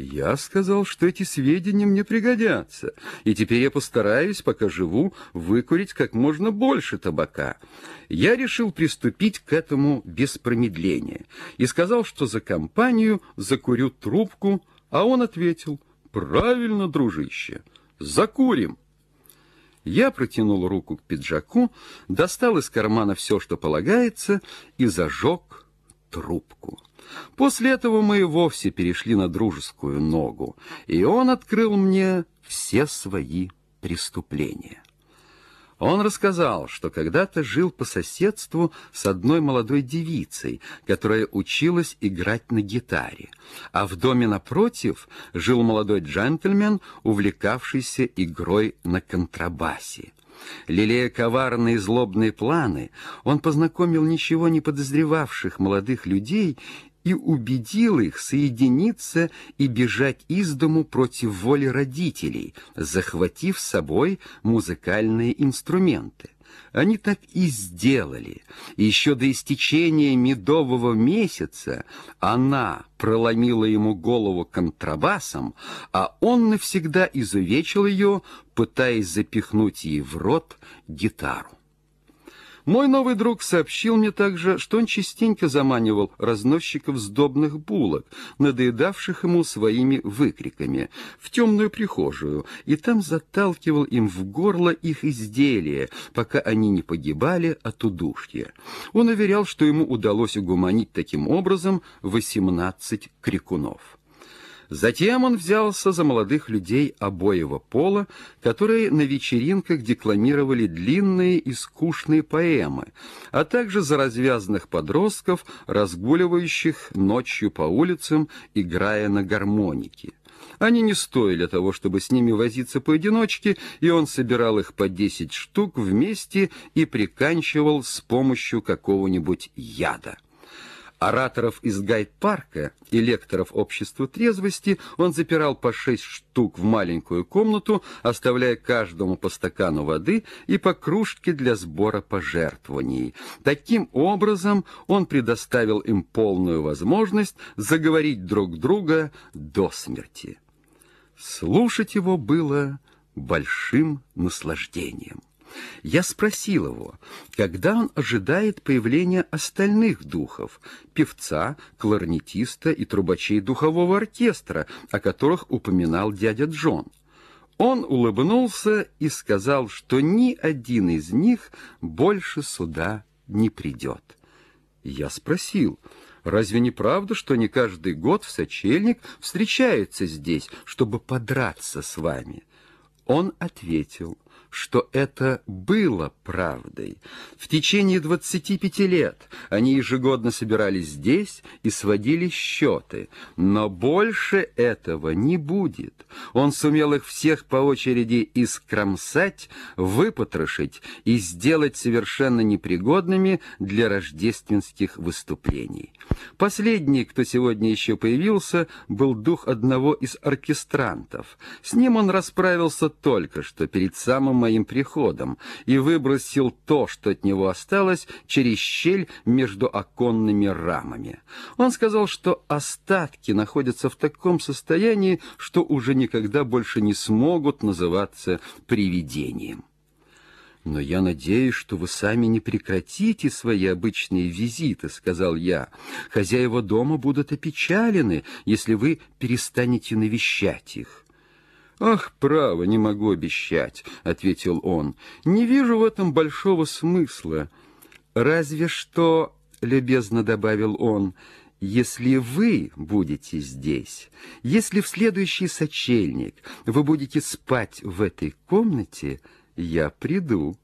Я сказал, что эти сведения мне пригодятся, и теперь я постараюсь, пока живу, выкурить как можно больше табака. Я решил приступить к этому без промедления и сказал, что за компанию закурю трубку, а он ответил, «Правильно, дружище, закурим». Я протянул руку к пиджаку, достал из кармана все, что полагается, и зажег трубку. После этого мы и вовсе перешли на дружескую ногу, и он открыл мне все свои преступления. Он рассказал, что когда-то жил по соседству с одной молодой девицей, которая училась играть на гитаре, а в доме напротив жил молодой джентльмен, увлекавшийся игрой на контрабасе. Лелея коварные злобные планы, он познакомил ничего не подозревавших молодых людей и убедил их соединиться и бежать из дому против воли родителей, захватив с собой музыкальные инструменты. Они так и сделали. Еще до истечения медового месяца она проломила ему голову контрабасом, а он навсегда изувечил ее, пытаясь запихнуть ей в рот гитару. Мой новый друг сообщил мне также, что он частенько заманивал разносчиков сдобных булок, надоедавших ему своими выкриками, в темную прихожую, и там заталкивал им в горло их изделия, пока они не погибали от удушья. Он уверял, что ему удалось угуманить таким образом восемнадцать крикунов. Затем он взялся за молодых людей обоего пола, которые на вечеринках декламировали длинные и скучные поэмы, а также за развязанных подростков, разгуливающих ночью по улицам, играя на гармонике. Они не стоили того, чтобы с ними возиться поодиночке, и он собирал их по десять штук вместе и приканчивал с помощью какого-нибудь яда. Ораторов из гайд-парка и лекторов общества трезвости он запирал по шесть штук в маленькую комнату, оставляя каждому по стакану воды и по кружке для сбора пожертвований. Таким образом он предоставил им полную возможность заговорить друг друга до смерти. Слушать его было большим наслаждением. Я спросил его, когда он ожидает появления остальных духов, певца, кларнетиста и трубачей духового оркестра, о которых упоминал дядя Джон. Он улыбнулся и сказал, что ни один из них больше сюда не придет. Я спросил, разве не правда, что не каждый год в сочельник встречается здесь, чтобы подраться с вами? Он ответил, что это было правдой. В течение 25 лет они ежегодно собирались здесь и сводили счеты, но больше этого не будет. Он сумел их всех по очереди искромсать, выпотрошить и сделать совершенно непригодными для рождественских выступлений. Последний, кто сегодня еще появился, был дух одного из оркестрантов. С ним он расправился только что перед самым моим приходом и выбросил то, что от него осталось, через щель между оконными рамами. Он сказал, что остатки находятся в таком состоянии, что уже никогда больше не смогут называться привидением. «Но я надеюсь, что вы сами не прекратите свои обычные визиты», — сказал я. «Хозяева дома будут опечалены, если вы перестанете навещать их». «Ах, право, не могу обещать», — ответил он. «Не вижу в этом большого смысла. Разве что, — любезно добавил он, — если вы будете здесь, если в следующий сочельник вы будете спать в этой комнате, я приду».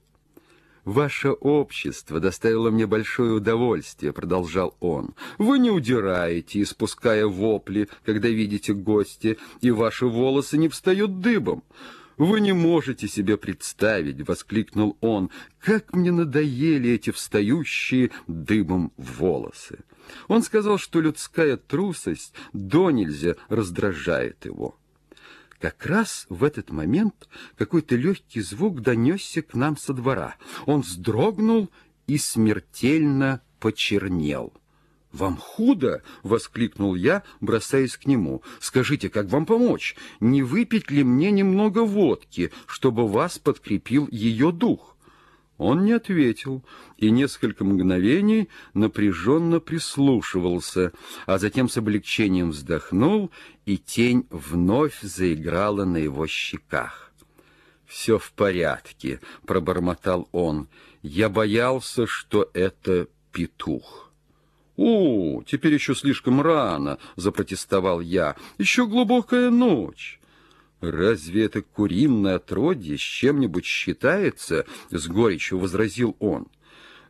«Ваше общество доставило мне большое удовольствие», — продолжал он. «Вы не удираете, испуская вопли, когда видите гостя, и ваши волосы не встают дыбом». «Вы не можете себе представить», — воскликнул он, — «как мне надоели эти встающие дыбом волосы». Он сказал, что людская трусость до нельзя раздражает его. Как раз в этот момент какой-то легкий звук донесся к нам со двора. Он вздрогнул и смертельно почернел. «Вам худо?» — воскликнул я, бросаясь к нему. «Скажите, как вам помочь? Не выпить ли мне немного водки, чтобы вас подкрепил ее дух?» Он не ответил и несколько мгновений напряженно прислушивался, а затем с облегчением вздохнул, и тень вновь заиграла на его щеках. «Все в порядке», — пробормотал он. «Я боялся, что это петух». «О, теперь еще слишком рано», — запротестовал я. «Еще глубокая ночь». «Разве это куриное отродье с чем-нибудь считается?» — с горечью возразил он.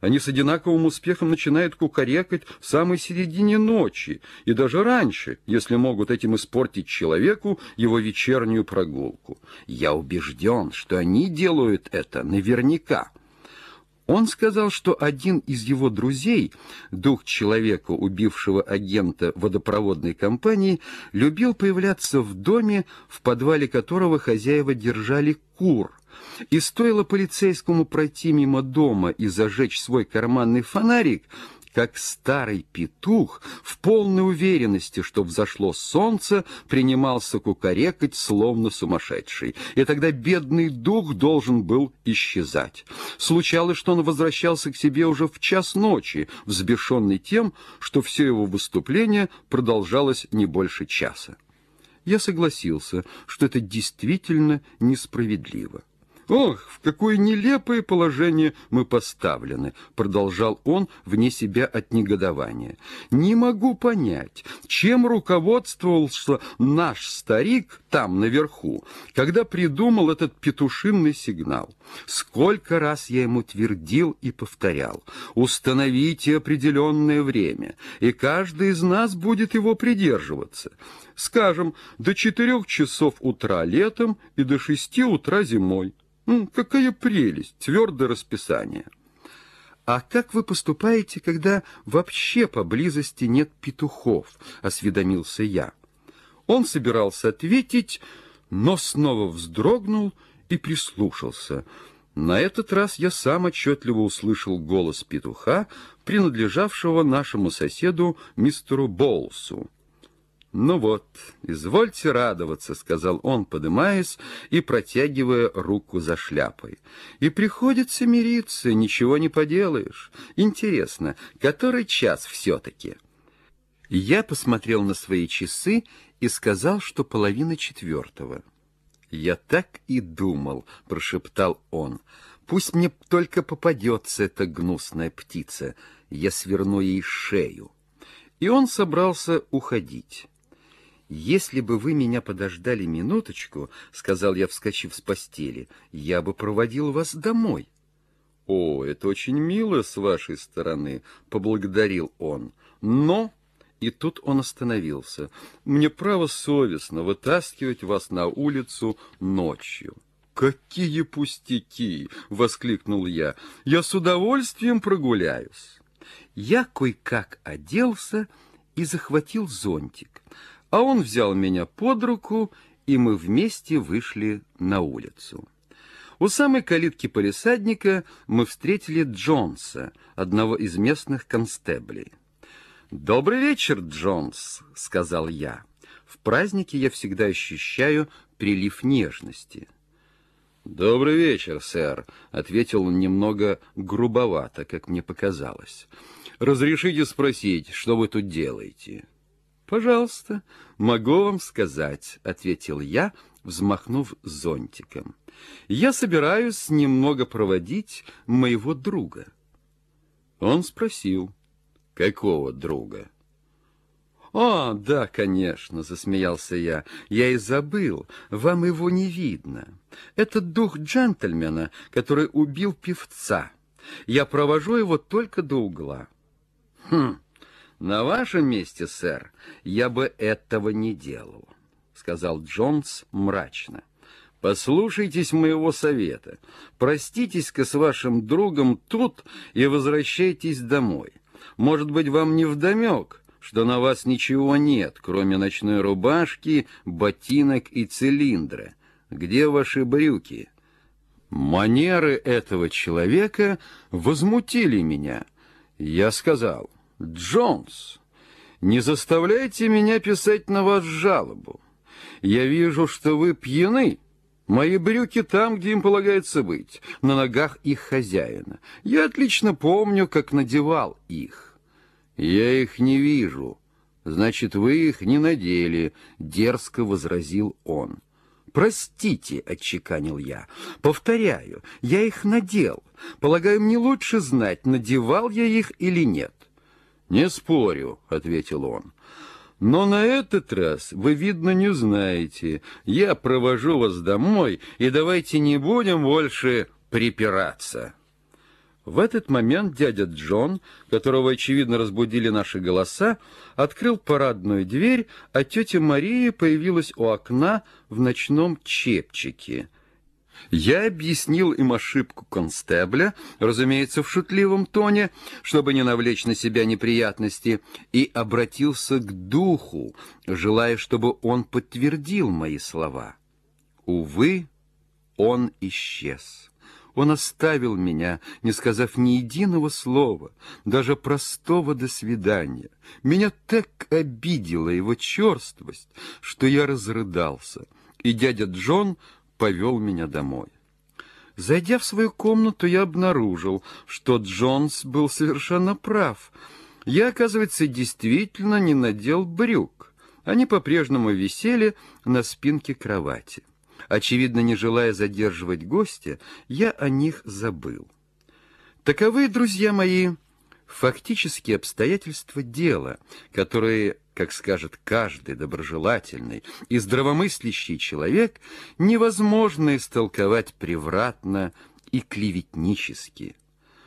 «Они с одинаковым успехом начинают кукарекать в самой середине ночи, и даже раньше, если могут этим испортить человеку его вечернюю прогулку. Я убежден, что они делают это наверняка». Он сказал, что один из его друзей, дух человека, убившего агента водопроводной компании, любил появляться в доме, в подвале которого хозяева держали кур. И стоило полицейскому пройти мимо дома и зажечь свой карманный фонарик, как старый петух, в полной уверенности, что взошло солнце, принимался кукарекать, словно сумасшедший. И тогда бедный дух должен был исчезать. Случалось, что он возвращался к себе уже в час ночи, взбешенный тем, что все его выступление продолжалось не больше часа. Я согласился, что это действительно несправедливо. «Ох, в какое нелепое положение мы поставлены!» — продолжал он вне себя от негодования. «Не могу понять, чем руководствовался наш старик там, наверху, когда придумал этот петушинный сигнал. Сколько раз я ему твердил и повторял. Установите определенное время, и каждый из нас будет его придерживаться. Скажем, до четырех часов утра летом и до шести утра зимой». Какая прелесть, твердое расписание. А как вы поступаете, когда вообще поблизости нет петухов? Осведомился я. Он собирался ответить, но снова вздрогнул и прислушался. На этот раз я сам отчетливо услышал голос петуха, принадлежавшего нашему соседу мистеру Болсу. «Ну вот, извольте радоваться», — сказал он, подымаясь и протягивая руку за шляпой. «И приходится мириться, ничего не поделаешь. Интересно, который час все-таки?» Я посмотрел на свои часы и сказал, что половина четвертого. «Я так и думал», — прошептал он. «Пусть мне только попадется эта гнусная птица, я сверну ей шею». И он собрался уходить. «Если бы вы меня подождали минуточку, — сказал я, вскочив с постели, — я бы проводил вас домой». «О, это очень мило с вашей стороны», — поблагодарил он. «Но...» И тут он остановился. «Мне право совестно вытаскивать вас на улицу ночью». «Какие пустяки!» — воскликнул я. «Я с удовольствием прогуляюсь». Я кое-как оделся и захватил зонтик а он взял меня под руку, и мы вместе вышли на улицу. У самой калитки полисадника мы встретили Джонса, одного из местных констеблей. «Добрый вечер, Джонс», — сказал я. «В празднике я всегда ощущаю прилив нежности». «Добрый вечер, сэр», — ответил он немного грубовато, как мне показалось. «Разрешите спросить, что вы тут делаете?» «Пожалуйста, могу вам сказать», — ответил я, взмахнув зонтиком. «Я собираюсь немного проводить моего друга». Он спросил, «Какого друга?» «О, да, конечно», — засмеялся я. «Я и забыл, вам его не видно. Это дух джентльмена, который убил певца. Я провожу его только до угла». «Хм, «На вашем месте, сэр, я бы этого не делал», — сказал Джонс мрачно. «Послушайтесь моего совета. Проститесь-ка с вашим другом тут и возвращайтесь домой. Может быть, вам не вдомек, что на вас ничего нет, кроме ночной рубашки, ботинок и цилиндра. Где ваши брюки?» Манеры этого человека возмутили меня. Я сказал... Джонс, не заставляйте меня писать на вас жалобу. Я вижу, что вы пьяны. Мои брюки там, где им полагается быть, на ногах их хозяина. Я отлично помню, как надевал их. Я их не вижу. Значит, вы их не надели, дерзко возразил он. «Простите», — отчеканил я. «Повторяю, я их надел. Полагаю, мне лучше знать, надевал я их или нет». «Не спорю», — ответил он. «Но на этот раз вы, видно, не знаете. Я провожу вас домой, и давайте не будем больше припираться». В этот момент дядя Джон, которого, очевидно, разбудили наши голоса, открыл парадную дверь, а тетя Мария появилась у окна в ночном чепчике. Я объяснил им ошибку констебля, разумеется, в шутливом тоне, чтобы не навлечь на себя неприятности, и обратился к духу, желая, чтобы он подтвердил мои слова. Увы, он исчез. Он оставил меня, не сказав ни единого слова, даже простого «до свидания». Меня так обидела его черствость, что я разрыдался, и дядя Джон повел меня домой. Зайдя в свою комнату, я обнаружил, что Джонс был совершенно прав. Я, оказывается, действительно не надел брюк. Они по-прежнему висели на спинке кровати. Очевидно, не желая задерживать гостя, я о них забыл. Таковы, друзья мои, фактические обстоятельства дела, которые, как скажет каждый доброжелательный и здравомыслящий человек, невозможно истолковать превратно и клеветнически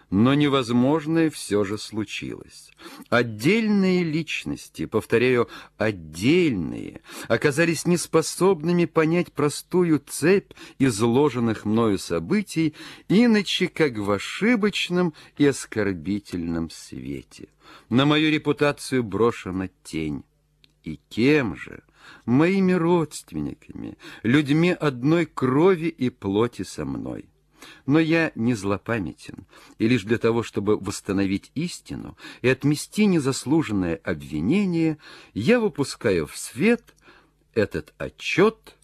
но невозможное все же случилось. Отдельные личности, повторяю, отдельные, оказались неспособными понять простую цепь изложенных мною событий, иначе как в ошибочном и оскорбительном свете. На мою репутацию брошена тень. И кем же? Моими родственниками, людьми одной крови и плоти со мной. Но я не злопамятен, и лишь для того, чтобы восстановить истину и отмести незаслуженное обвинение, я выпускаю в свет этот отчет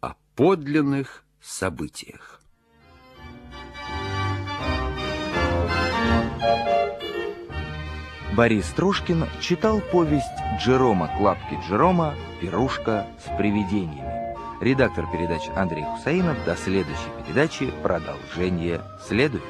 о подлинных событиях. Борис Трушкин читал повесть Джерома Клапки Джерома «Пирушка с привидениями». Редактор передачи Андрей Хусаинов. До следующей передачи. Продолжение следует.